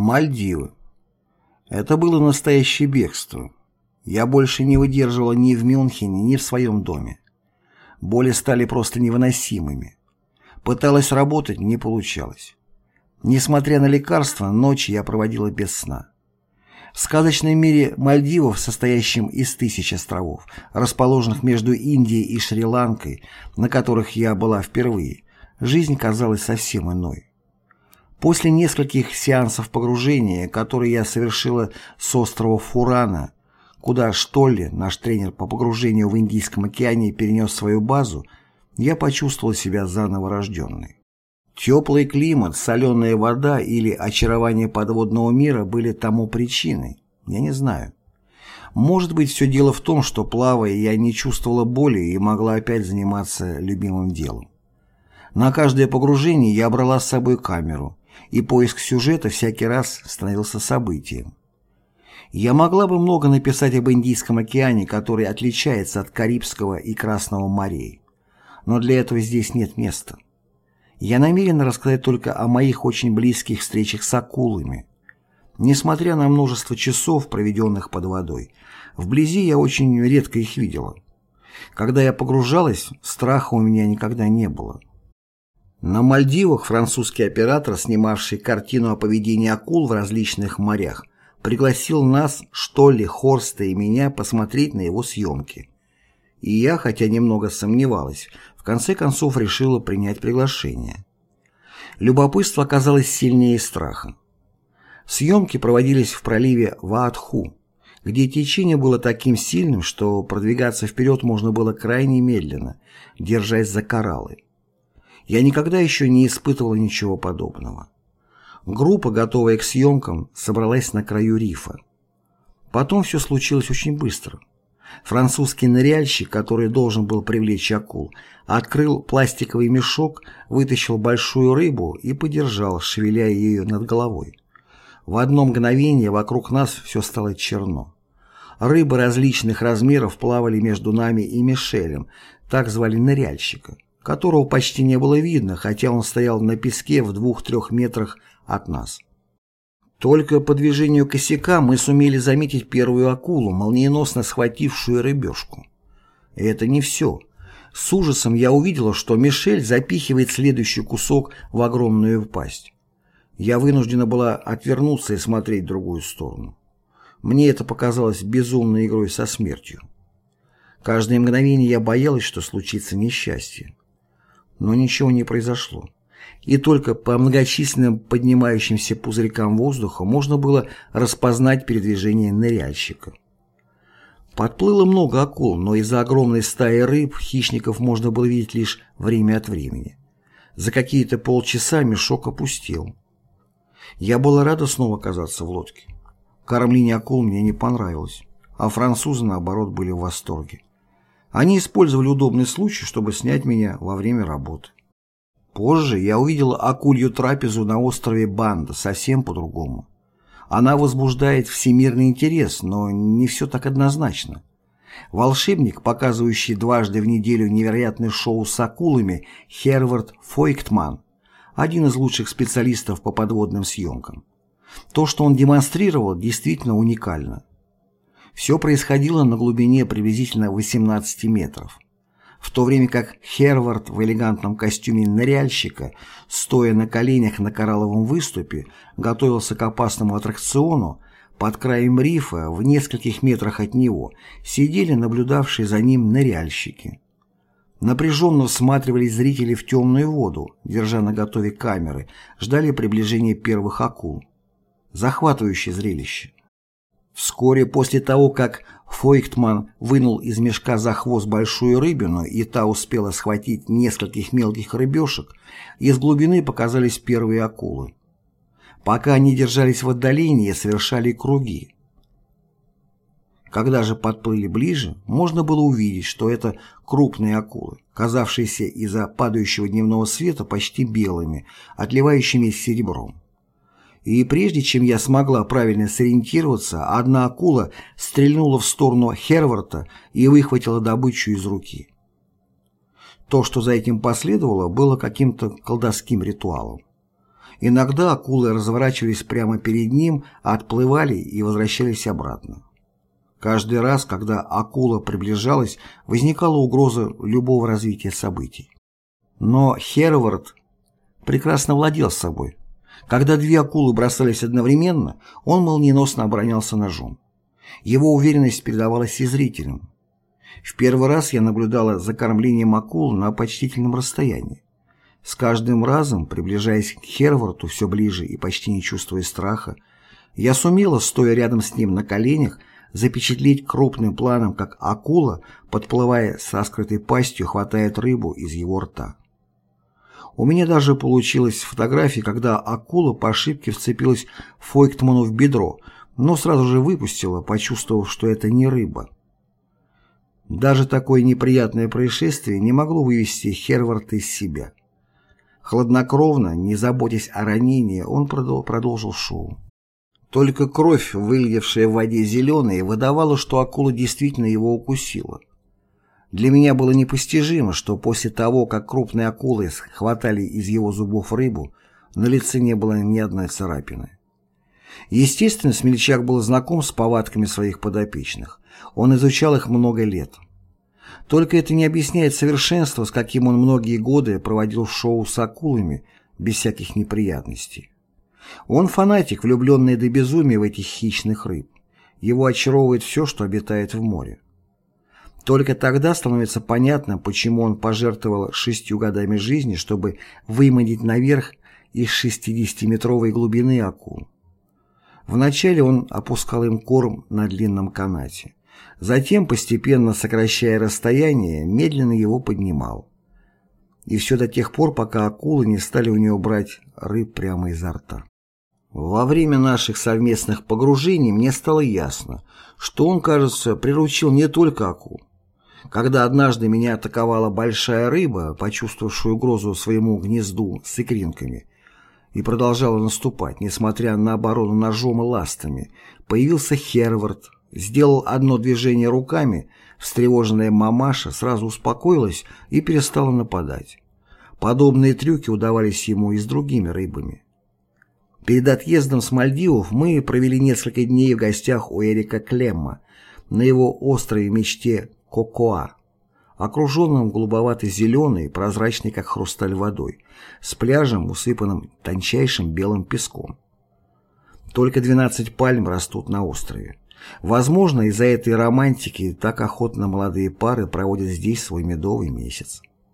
Мальдивы. Это было настоящее бегство. Я больше не выдерживала ни в Мюнхене, ни в своем доме. Боли стали просто невыносимыми. Пыталась работать, не получалось. Несмотря на лекарства, ночи я проводила без сна. В сказочном мире Мальдивов, состоящем из тысяч островов, расположенных между Индией и Шри-Ланкой, на которых я была впервые, жизнь казалась совсем иной. После нескольких сеансов погружения, которые я совершила с острова Фурана, куда Штолли, наш тренер по погружению в Индийском океане, перенес свою базу, я почувствовал себя заново рожденной. Теплый климат, соленая вода или очарование подводного мира были тому причиной. Я не знаю. Может быть, все дело в том, что, плавая, я не чувствовала боли и могла опять заниматься любимым делом. На каждое погружение я брала с собой камеру, и поиск сюжета всякий раз становился событием. Я могла бы много написать об Индийском океане, который отличается от Карибского и Красного морей. Но для этого здесь нет места. Я намерен рассказать только о моих очень близких встречах с акулами. Несмотря на множество часов, проведенных под водой, вблизи я очень редко их видела. Когда я погружалась, страха у меня никогда не было. На Мальдивах французский оператор, снимавший картину о поведении акул в различных морях, пригласил нас, что ли, Хорста и меня посмотреть на его съемки. И я, хотя немного сомневалась, в конце концов решила принять приглашение. Любопытство оказалось сильнее страха. Съемки проводились в проливе Ваатху, где течение было таким сильным, что продвигаться вперед можно было крайне медленно, держась за кораллы. Я никогда еще не испытывал ничего подобного. Группа, готовая к съемкам, собралась на краю рифа. Потом все случилось очень быстро. Французский ныряльщик, который должен был привлечь акул, открыл пластиковый мешок, вытащил большую рыбу и подержал, шевеляя ее над головой. В одно мгновение вокруг нас все стало черно. Рыбы различных размеров плавали между нами и Мишелем, так звали ныряльщика которого почти не было видно, хотя он стоял на песке в двух-трех метрах от нас. Только по движению косяка мы сумели заметить первую акулу, молниеносно схватившую рыбешку. И это не все. С ужасом я увидела, что Мишель запихивает следующий кусок в огромную пасть. Я вынуждена была отвернуться и смотреть в другую сторону. Мне это показалось безумной игрой со смертью. Каждое мгновение я боялась, что случится несчастье. Но ничего не произошло. И только по многочисленным поднимающимся пузырькам воздуха можно было распознать передвижение ныряльщика. Подплыло много акул, но из-за огромной стаи рыб хищников можно было видеть лишь время от времени. За какие-то полчаса мешок опустел. Я была рада снова оказаться в лодке. Кормление акул мне не понравилось, а французы, наоборот, были в восторге. Они использовали удобный случай, чтобы снять меня во время работы. Позже я увидел акулью трапезу на острове Банда совсем по-другому. Она возбуждает всемирный интерес, но не все так однозначно. Волшебник, показывающий дважды в неделю невероятное шоу с акулами, Хервард Фойктман, один из лучших специалистов по подводным съемкам. То, что он демонстрировал, действительно уникально. Все происходило на глубине приблизительно 18 метров. В то время как Хервард в элегантном костюме ныряльщика, стоя на коленях на коралловом выступе, готовился к опасному аттракциону, под краем рифа, в нескольких метрах от него, сидели наблюдавшие за ним ныряльщики. Напряженно всматривались зрители в темную воду, держа на готове камеры, ждали приближения первых акул. Захватывающее зрелище. Вскоре после того, как Фойктман вынул из мешка за хвост большую рыбину, и та успела схватить нескольких мелких рыбешек, из глубины показались первые акулы. Пока они держались в отдалении, совершали круги. Когда же подплыли ближе, можно было увидеть, что это крупные акулы, казавшиеся из-за падающего дневного света почти белыми, отливающими серебром и прежде чем я смогла правильно сориентироваться, одна акула стрельнула в сторону Херварта и выхватила добычу из руки. То, что за этим последовало, было каким-то колдовским ритуалом. Иногда акулы разворачивались прямо перед ним, отплывали и возвращались обратно. Каждый раз, когда акула приближалась, возникала угроза любого развития событий. Но Хервард прекрасно владел собой. Когда две акулы бросались одновременно, он молниеносно оборонялся ножом. Его уверенность передавалась и зрителям. В первый раз я наблюдала за кормлением акул на почтительном расстоянии. С каждым разом, приближаясь к Херварту все ближе и почти не чувствуя страха, я сумела, стоя рядом с ним на коленях, запечатлеть крупным планом, как акула, подплывая с раскрытой пастью, хватает рыбу из его рта. У меня даже получилась фотография, когда акула по ошибке вцепилась Фойктману в бедро, но сразу же выпустила, почувствовав, что это не рыба. Даже такое неприятное происшествие не могло вывести Херварда из себя. Хладнокровно, не заботясь о ранении, он продолжил шоу. Только кровь, выльевшая в воде зеленой, выдавала, что акула действительно его укусила. Для меня было непостижимо, что после того, как крупные акулы хватали из его зубов рыбу, на лице не было ни одной царапины. Естественно, Смельчак был знаком с повадками своих подопечных. Он изучал их много лет. Только это не объясняет совершенство, с каким он многие годы проводил шоу с акулами, без всяких неприятностей. Он фанатик, влюбленный до безумия в этих хищных рыб. Его очаровывает все, что обитает в море. Только тогда становится понятно, почему он пожертвовал шестью годами жизни, чтобы выманить наверх из 60-метровой глубины акул. Вначале он опускал им корм на длинном канате. Затем, постепенно сокращая расстояние, медленно его поднимал. И все до тех пор, пока акулы не стали у него брать рыб прямо изо рта. Во время наших совместных погружений мне стало ясно, что он, кажется, приручил не только акул. Когда однажды меня атаковала большая рыба, почувствовавшая угрозу своему гнезду с икринками, и продолжала наступать, несмотря на оборону ножом и ластами, появился Хервард, Сделал одно движение руками, встревоженная мамаша сразу успокоилась и перестала нападать. Подобные трюки удавались ему и с другими рыбами. Перед отъездом с Мальдивов мы провели несколько дней в гостях у Эрика Клемма на его острове мечте Кокоа, окруженном голубовато-зеленой, прозрачной как хрусталь водой, с пляжем, усыпанным тончайшим белым песком. Только 12 пальм растут на острове. Возможно, из-за этой романтики так охотно молодые пары проводят здесь свой медовый месяц.